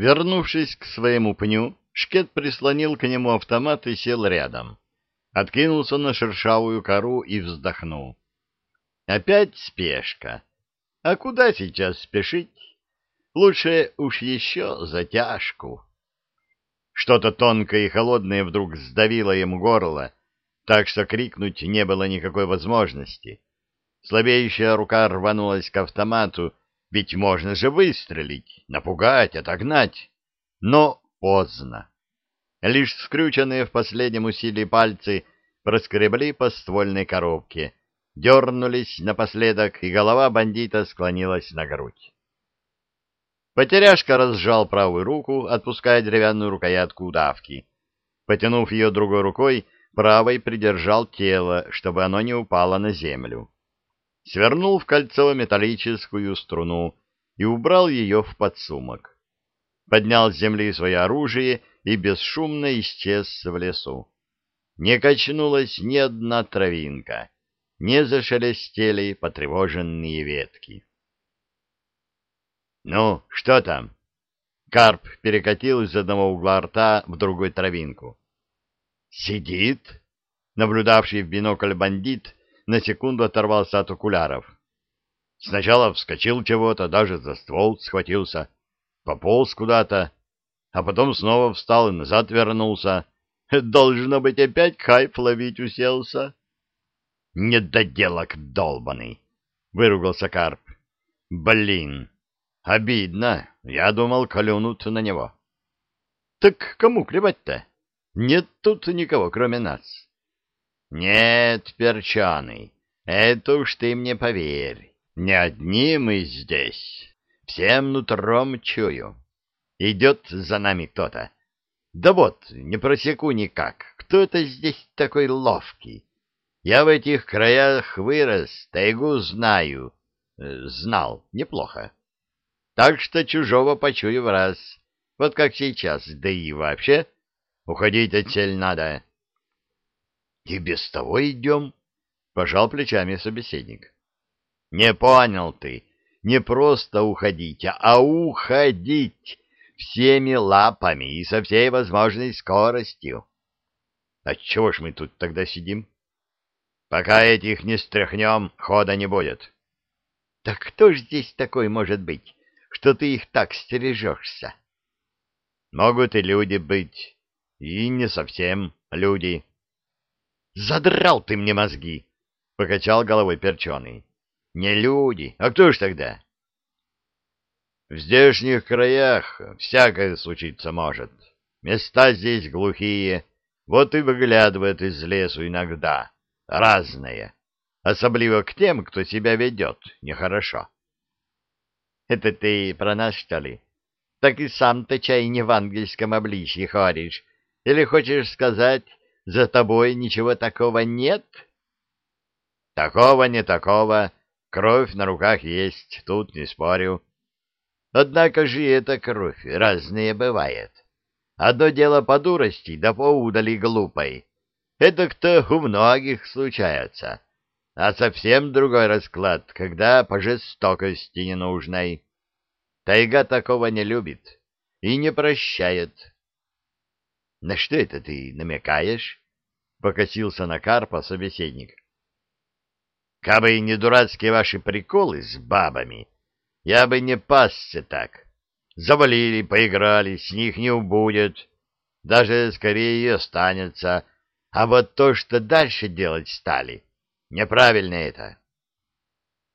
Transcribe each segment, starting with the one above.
Вернувшись к своему пню, Шкет прислонил к нему автомат и сел рядом. Откинулся на шершавую кору и вздохнул. Опять спешка. А куда сейчас спешить? Лучше уж еще затяжку. Что-то тонкое и холодное вдруг сдавило ему горло, так что крикнуть не было никакой возможности. Слабеющая рука рванулась к автомату, ведь можно же выстрелить, напугать, отогнать. Но поздно. Лишь скрюченные в последнем усилии пальцы проскребли по ствольной коробке, дернулись напоследок, и голова бандита склонилась на грудь. Потеряшка разжал правую руку, отпуская деревянную рукоятку удавки. Потянув ее другой рукой, правой придержал тело, чтобы оно не упало на землю. Свернул в кольцо металлическую струну и убрал ее в подсумок. Поднял с земли свое оружие и бесшумно исчез в лесу. Не качнулась ни одна травинка, не зашелестели потревоженные ветки. «Ну, что там?» Карп перекатил из одного угла рта в другой травинку. «Сидит?» Наблюдавший в бинокль бандит на секунду оторвался от окуляров. Сначала вскочил чего-то, даже за ствол схватился, пополз куда-то, а потом снова встал и назад вернулся. Должно быть, опять кайф ловить уселся. «Недоделок долбаный!» — выругался Карп. «Блин, обидно. Я думал, клюнут на него». «Так кому клевать-то? Нет тут никого, кроме нас». «Нет, перчаный, это уж ты мне поверь. Не одни мы здесь. Всем нутром чую. Идет за нами кто-то. Да вот, не просеку никак. Кто это здесь такой ловкий? Я в этих краях вырос, тайгу знаю. Э, знал неплохо. Так что чужого почую в раз. Вот как сейчас. Да и вообще, уходить отсель надо. — И без того идем, — пожал плечами собеседник. — Не понял ты. Не просто уходить, а уходить всеми лапами и со всей возможной скоростью. Отчего ж мы тут тогда сидим? Пока этих не стряхнем, хода не будет. Так кто ж здесь такой может быть, что ты их так стережешься? Могут и люди быть, и не совсем люди. Задрал ты мне мозги, покачал головой перченый. Не люди, а кто ж тогда? В здешних краях всякое случиться может. Места здесь глухие, вот и выглядывает из лесу иногда. Разное. Особливо к тем, кто себя ведет нехорошо. Это ты про нас, что ли? Так и сам-то чай не в ангельском обличье ходишь. Или хочешь сказать, за тобой ничего такого нет? Такого не такого. Кровь на руках есть, тут не спорю. Однако же эта кровь разная бывает. Одно дело по дурости, да по удали глупой. Это кто у многих случается. А совсем другой расклад, когда по жестокости ненужной. Тайга такого не любит и не прощает. — На что это ты намекаешь? — покосился на Карпа собеседник. — Кабы не дурацкие ваши приколы с бабами, я бы не пасся так. Завалили, поиграли, с них не убудет. Даже скорее и останется. А вот то, что дальше делать стали, неправильно это.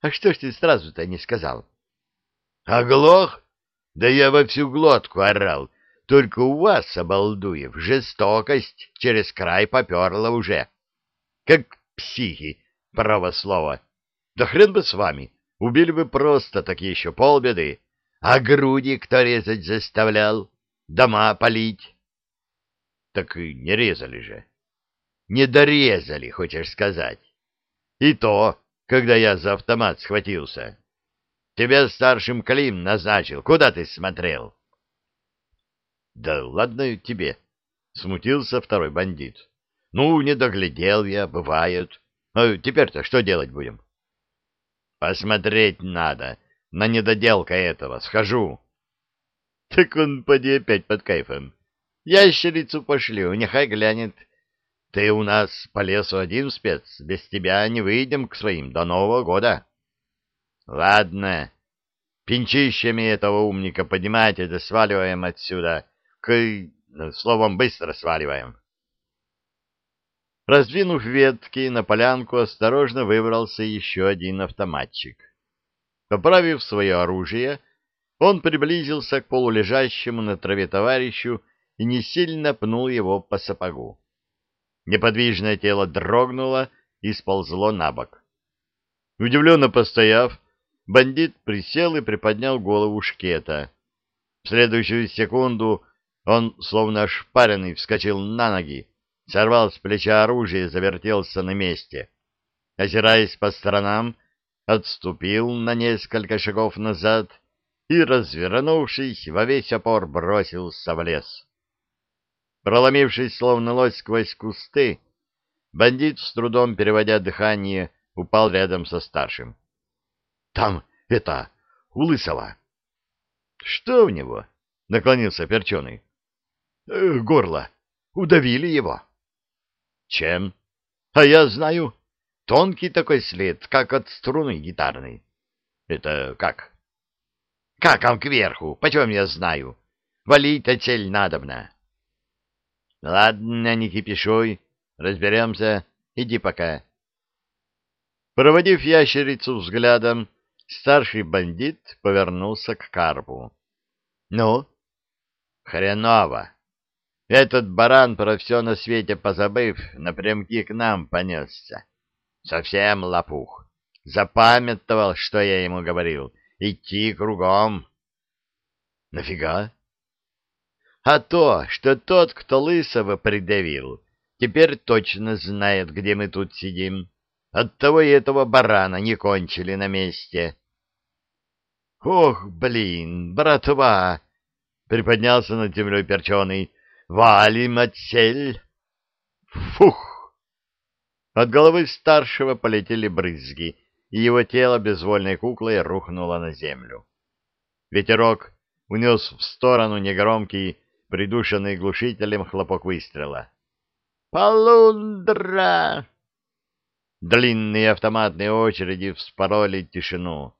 А что ж ты сразу-то не сказал? Оглох? Да я во всю глотку орал. Только у вас, обалдуев, жестокость через край поперла уже. Как психи, право слово. Да хрен бы с вами. Убили бы просто, так еще полбеды. А груди кто резать заставлял? Дома полить? Так и не резали же. Не дорезали, хочешь сказать. И то, когда я за автомат схватился. Тебя старшим Клим назначил. Куда ты смотрел? Да ладно тебе, смутился второй бандит. Ну, не доглядел я, бывает. А теперь-то что делать будем? Посмотреть надо на недоделка этого. Схожу. Так он поди опять под кайфом. Ящерицу пошлю, нехай глянет. Ты у нас по лесу один спец, без тебя не выйдем к своим до Нового года. Ладно, пинчищами этого умника поднимайте, да сваливаем отсюда. К... словом, быстро сваливаем. Раздвинув ветки, на полянку осторожно выбрался еще один автоматчик. Поправив свое оружие, он приблизился к полулежащему на траве товарищу и не сильно пнул его по сапогу. Неподвижное тело дрогнуло и сползло на бок. Удивленно постояв, бандит присел и приподнял голову шкета. В следующую секунду он, словно ошпаренный, вскочил на ноги, сорвал с плеча оружие и завертелся на месте. Озираясь по сторонам, отступил на несколько шагов назад и, развернувшись, во весь опор бросился в лес. Проломившись, словно лось сквозь кусты, бандит, с трудом переводя дыхание, упал рядом со старшим. — Там, это, у Лысого. — Что у него? — наклонился Перченый. «Э, — Горло. Удавили его. — Чем? — А я знаю. Тонкий такой след, как от струны гитарной. — Это как? — Как он кверху? Почем я знаю? Валить-то цель надобно. Ладно, не кипишуй, разберемся, иди пока. Проводив ящерицу взглядом, старший бандит повернулся к Карпу. — Ну? — Хреново. Этот баран, про все на свете позабыв, напрямки к нам понесся. Совсем лопух. Запамятовал, что я ему говорил. Идти кругом. — Нафига? А то, что тот, кто Лысого придавил, теперь точно знает, где мы тут сидим. Оттого и этого барана не кончили на месте. — Ох, блин, братва! — приподнялся над землей перченый. — Валим отсель! Фух! От головы старшего полетели брызги, и его тело безвольной куклой рухнуло на землю. Ветерок унес в сторону негромкий придушенный глушителем хлопок выстрела. «Полундра!» Длинные автоматные очереди вспороли тишину.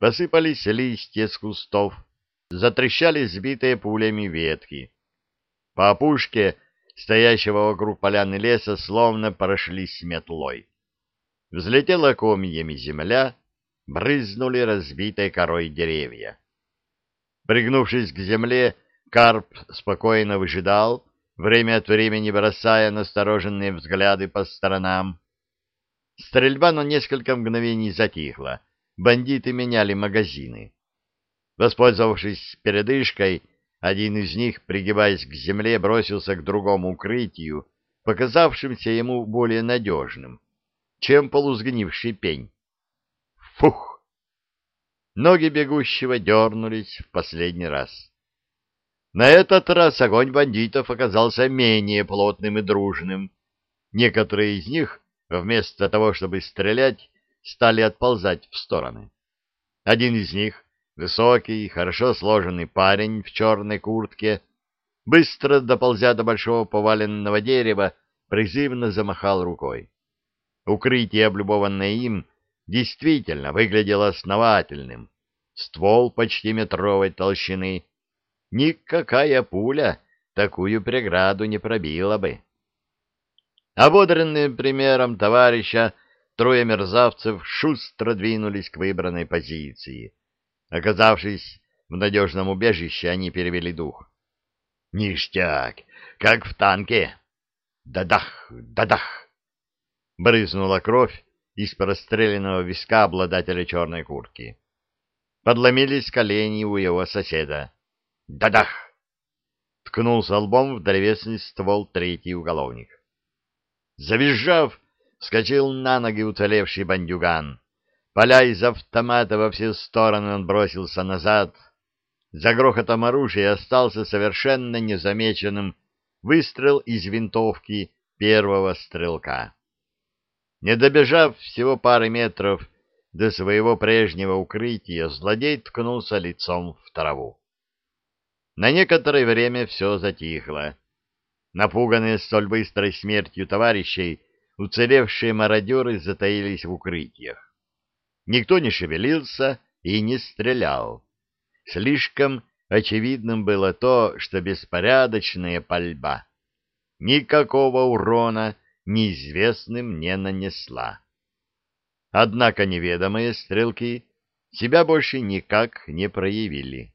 Посыпались листья с кустов, затрещали сбитые пулями ветки. По опушке, стоящего вокруг поляны леса, словно прошлись метлой. Взлетела комьями земля, брызнули разбитой корой деревья. Пригнувшись к земле, Карп спокойно выжидал, время от времени бросая настороженные взгляды по сторонам. Стрельба на несколько мгновений затихла. Бандиты меняли магазины. Воспользовавшись передышкой, один из них, пригибаясь к земле, бросился к другому укрытию, показавшимся ему более надежным, чем полузгнивший пень. Фух! Ноги бегущего дернулись в последний раз. На этот раз огонь бандитов оказался менее плотным и дружным. Некоторые из них, вместо того, чтобы стрелять, стали отползать в стороны. Один из них, высокий, хорошо сложенный парень в черной куртке, быстро доползя до большого поваленного дерева, призывно замахал рукой. Укрытие, облюбованное им, действительно выглядело основательным. Ствол почти метровой толщины, Никакая пуля такую преграду не пробила бы. Ободренные примером товарища, трое мерзавцев шустро двинулись к выбранной позиции. Оказавшись в надежном убежище, они перевели дух. «Ништяк! Как в танке!» «Да-дах! Да-дах!» Брызнула кровь из простреленного виска обладателя черной куртки. Подломились колени у его соседа. Дадах! Ткнулся лбом в древесный ствол третий уголовник. Завизжав, вскочил на ноги уцелевший бандюган. Поля из автомата во все стороны он бросился назад. За грохотом оружия остался совершенно незамеченным выстрел из винтовки первого стрелка. Не добежав всего пары метров до своего прежнего укрытия, злодей ткнулся лицом в траву. На некоторое время все затихло. Напуганные столь быстрой смертью товарищей, уцелевшие мародеры затаились в укрытиях. Никто не шевелился и не стрелял. Слишком очевидным было то, что беспорядочная пальба никакого урона неизвестным не нанесла. Однако неведомые стрелки себя больше никак не проявили.